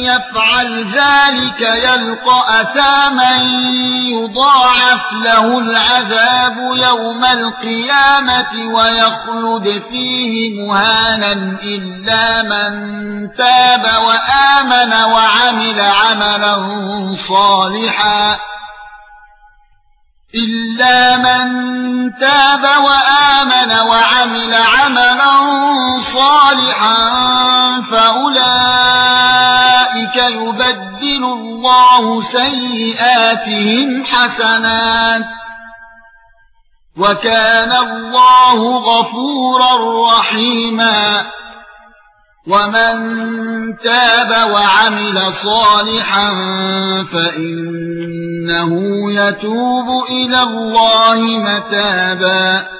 يفعل ذلك يلقى أثاما يضاعف له العذاب يوم القيامة ويخلد فيه مهانا إلا من تاب وآمن وعمل عملا صالحا. إلا من تاب وآمن وعمل عملا صالحا فأولئك يبدل الله سيئاتهم حسنات وكان الله غفورا رحيما ومن تاب وعمل صالحا فإنه يتوب إلى الله متابا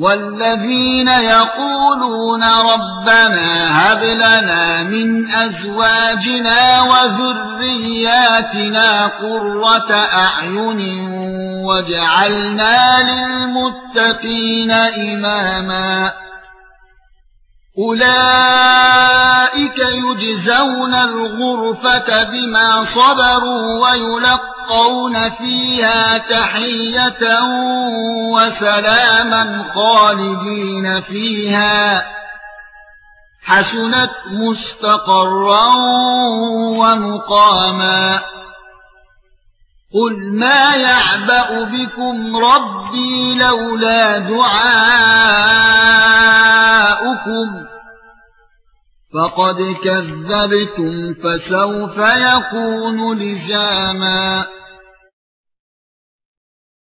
والذين يقولون ربنا هب لنا من أزواجنا وذرياتنا قرة أعين واجعلنا للمتقين إماما. أولئك يجزون الغرفة بما صبروا ويلقون فيها تحية وسلاما خالدين فيها. حسنت مستقرا ومقاما. قل ما يعبأ بكم ربي لولا دعاؤكم. فقد كذبتم فسوف يكون لزاما.